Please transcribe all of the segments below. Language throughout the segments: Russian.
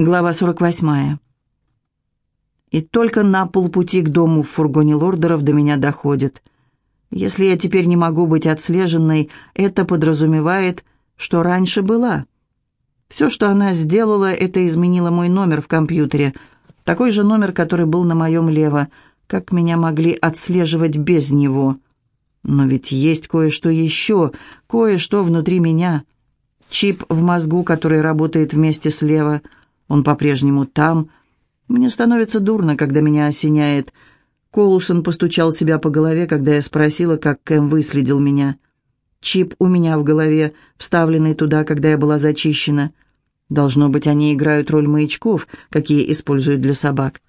Глава 48. И только на полпути к дому в фургоне лордеров до меня доходит. Если я теперь не могу быть отслеженной, это подразумевает, что раньше была. Все, что она сделала, это изменила мой номер в компьютере. Такой же номер, который был на моем лево. Как меня могли отслеживать без него? Но ведь есть кое-что еще, кое-что внутри меня. Чип в мозгу, который работает вместе с лево — он по-прежнему там. Мне становится дурно, когда меня осеняет. Коулсон постучал себя по голове, когда я спросила, как Кэм выследил меня. Чип у меня в голове, вставленный туда, когда я была зачищена. Должно быть, они играют роль маячков, какие используют для собак.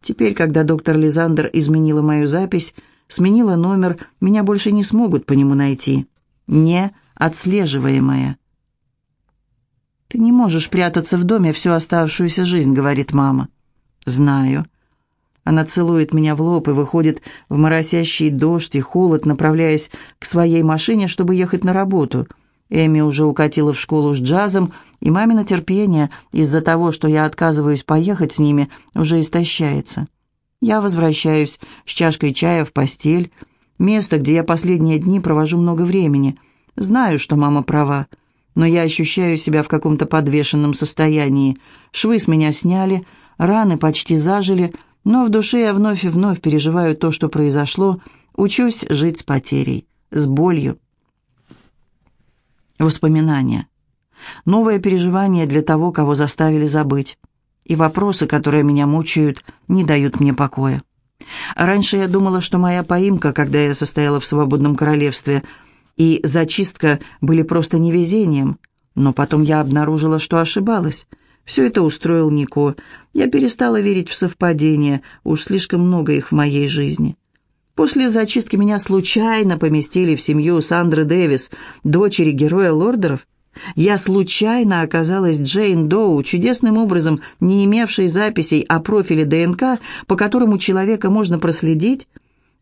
Теперь, когда доктор Лизандер изменила мою запись, сменила номер, меня больше не смогут по нему найти. Не отслеживаемая. «Ты не можешь прятаться в доме всю оставшуюся жизнь», — говорит мама. «Знаю». Она целует меня в лоб и выходит в моросящий дождь и холод, направляясь к своей машине, чтобы ехать на работу. Эми уже укатила в школу с джазом, и мамино терпение из-за того, что я отказываюсь поехать с ними, уже истощается. Я возвращаюсь с чашкой чая в постель, место, где я последние дни провожу много времени. Знаю, что мама права но я ощущаю себя в каком-то подвешенном состоянии. Швы с меня сняли, раны почти зажили, но в душе я вновь и вновь переживаю то, что произошло, учусь жить с потерей, с болью. Воспоминания. Новое переживание для того, кого заставили забыть. И вопросы, которые меня мучают, не дают мне покоя. Раньше я думала, что моя поимка, когда я состояла в свободном королевстве – и зачистка были просто невезением. Но потом я обнаружила, что ошибалась. Все это устроил Нико. Я перестала верить в совпадения, уж слишком много их в моей жизни. После зачистки меня случайно поместили в семью Сандры Дэвис, дочери героя Лордеров. Я случайно оказалась Джейн Доу, чудесным образом не имевшей записей о профиле ДНК, по которому человека можно проследить,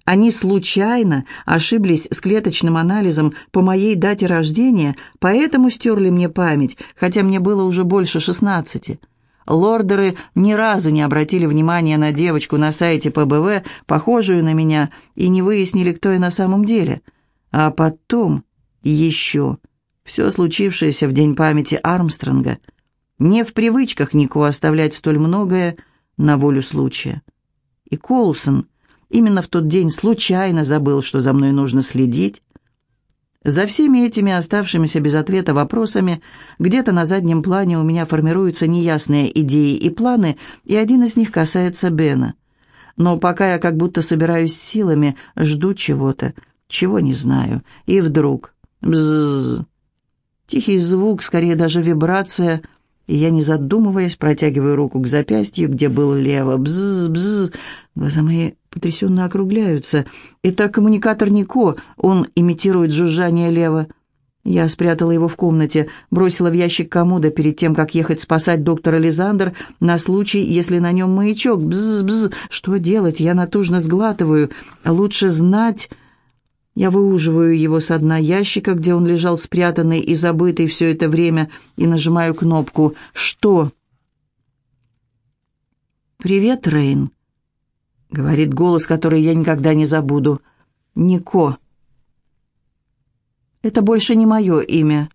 они случайно ошиблись с клеточным анализом по моей дате рождения, поэтому стерли мне память, хотя мне было уже больше шестнадцати. Лордеры ни разу не обратили внимания на девочку на сайте ПБВ, похожую на меня, и не выяснили, кто я на самом деле. А потом еще все случившееся в день памяти Армстронга. Не в привычках Нику оставлять столь многое на волю случая. И Колсон именно в тот день случайно забыл, что за мной нужно следить. За всеми этими оставшимися без ответа вопросами где-то на заднем плане у меня формируются неясные идеи и планы, и один из них касается Бена. Но пока я как будто собираюсь силами, жду чего-то, чего не знаю. И вдруг... Бззз. Тихий звук, скорее даже вибрация, и я, не задумываясь, протягиваю руку к запястью, где был лево. Бззз-бззз. Глаза мои потрясенно округляются. Это коммуникатор Нико, он имитирует жужжание лево. Я спрятала его в комнате, бросила в ящик комода перед тем, как ехать спасать доктора Лизандр на случай, если на нем маячок. Бз-бз. Что делать? Я натужно сглатываю. Лучше знать... Я выуживаю его с дна ящика, где он лежал спрятанный и забытый все это время, и нажимаю кнопку «Что?». «Привет, Рейн», говорит голос, который я никогда не забуду. Нико. Это больше не мое имя.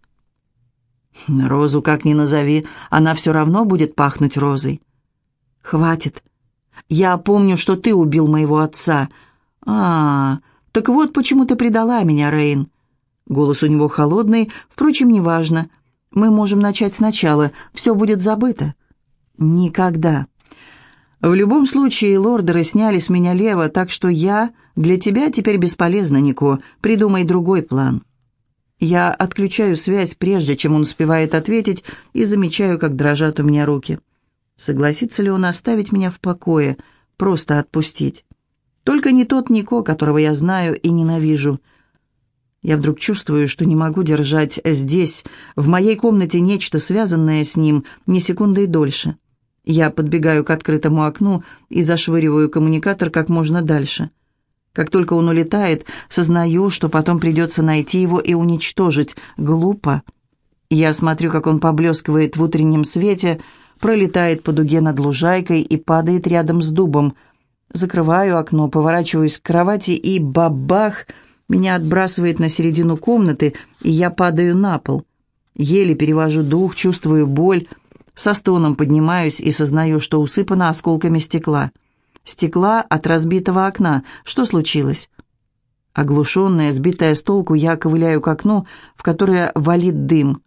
Розу как ни назови, она все равно будет пахнуть розой. Хватит. Я помню, что ты убил моего отца. А, так вот почему ты предала меня, Рейн. Голос у него холодный, впрочем, неважно. Мы можем начать сначала, все будет забыто. Никогда. В любом случае, лордеры сняли с меня лево, так что я для тебя теперь бесполезна, Нико. Придумай другой план. Я отключаю связь, прежде чем он успевает ответить, и замечаю, как дрожат у меня руки. Согласится ли он оставить меня в покое, просто отпустить? Только не тот Нико, которого я знаю и ненавижу. Я вдруг чувствую, что не могу держать здесь, в моей комнате, нечто связанное с ним, ни секунды дольше. Я подбегаю к открытому окну и зашвыриваю коммуникатор как можно дальше. Как только он улетает, сознаю, что потом придется найти его и уничтожить. Глупо. Я смотрю, как он поблескивает в утреннем свете, пролетает по дуге над лужайкой и падает рядом с дубом. Закрываю окно, поворачиваюсь к кровати и бабах! Меня отбрасывает на середину комнаты, и я падаю на пол. Еле перевожу дух, чувствую боль. Со стоном поднимаюсь и сознаю, что усыпана осколками стекла. Стекла от разбитого окна. Что случилось? Оглушенная, сбитая с толку, я ковыляю к окну, в которое валит дым.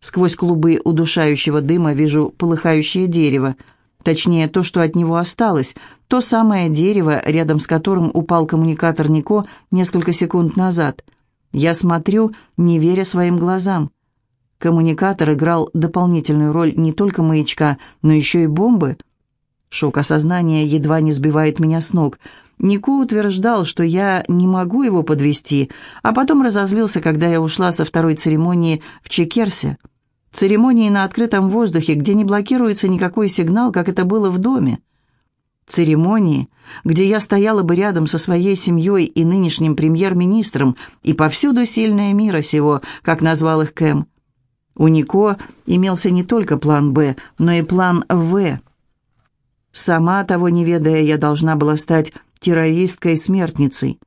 Сквозь клубы удушающего дыма вижу полыхающее дерево. Точнее, то, что от него осталось. То самое дерево, рядом с которым упал коммуникатор Нико несколько секунд назад. Я смотрю, не веря своим глазам. Коммуникатор играл дополнительную роль не только маячка, но еще и бомбы. Шок осознания едва не сбивает меня с ног. Нико утверждал, что я не могу его подвести, а потом разозлился, когда я ушла со второй церемонии в Чекерсе. Церемонии на открытом воздухе, где не блокируется никакой сигнал, как это было в доме. Церемонии, где я стояла бы рядом со своей семьей и нынешним премьер-министром, и повсюду сильное мира сего, как назвал их Кэм. У Нико имелся не только план «Б», но и план «В». Сама того не ведая, я должна была стать террористкой-смертницей.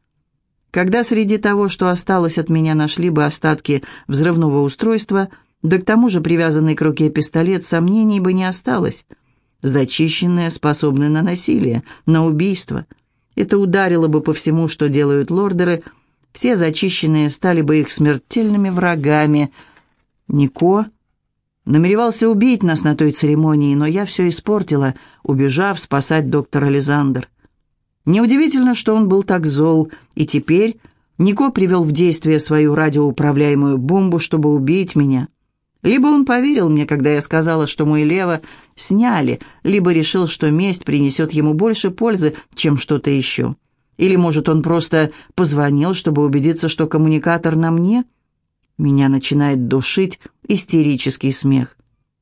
Когда среди того, что осталось от меня, нашли бы остатки взрывного устройства, да к тому же привязанный к руке пистолет, сомнений бы не осталось. Зачищенные, способны на насилие, на убийство. Это ударило бы по всему, что делают лордеры. Все зачищенные стали бы их смертельными врагами – Нико намеревался убить нас на той церемонии, но я все испортила, убежав спасать доктора Лизандр. Неудивительно, что он был так зол, и теперь Нико привел в действие свою радиоуправляемую бомбу, чтобы убить меня. Либо он поверил мне, когда я сказала, что мой лево сняли, либо решил, что месть принесет ему больше пользы, чем что-то еще. Или, может, он просто позвонил, чтобы убедиться, что коммуникатор на мне — меня начинает душить истерический смех.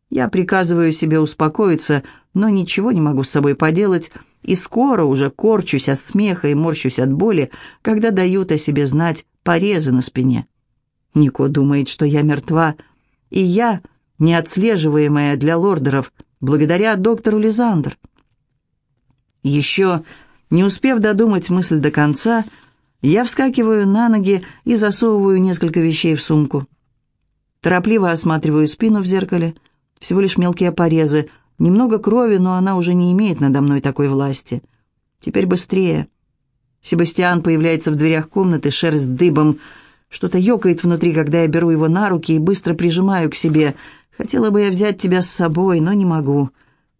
Я приказываю себе успокоиться, но ничего не могу с собой поделать, и скоро уже корчусь от смеха и морщусь от боли, когда дают о себе знать порезы на спине. Нико думает, что я мертва, и я, неотслеживаемая для лордеров, благодаря доктору Лизандр. Еще, не успев додумать мысль до конца, я вскакиваю на ноги и засовываю несколько вещей в сумку. Торопливо осматриваю спину в зеркале. Всего лишь мелкие порезы. Немного крови, но она уже не имеет надо мной такой власти. Теперь быстрее. Себастьян появляется в дверях комнаты, шерсть дыбом. Что-то ёкает внутри, когда я беру его на руки и быстро прижимаю к себе. Хотела бы я взять тебя с собой, но не могу.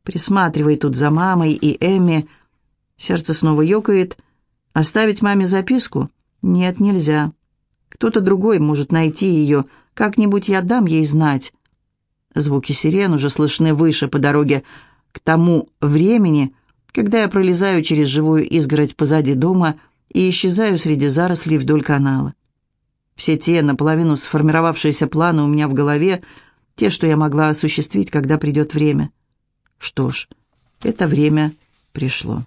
Присматривай тут за мамой и Эмми. Сердце снова ёкает. Оставить маме записку? Нет, нельзя. Кто-то другой может найти ее. Как-нибудь я дам ей знать. Звуки сирен уже слышны выше по дороге к тому времени, когда я пролезаю через живую изгородь позади дома и исчезаю среди зарослей вдоль канала. Все те наполовину сформировавшиеся планы у меня в голове, те, что я могла осуществить, когда придет время. Что ж, это время пришло.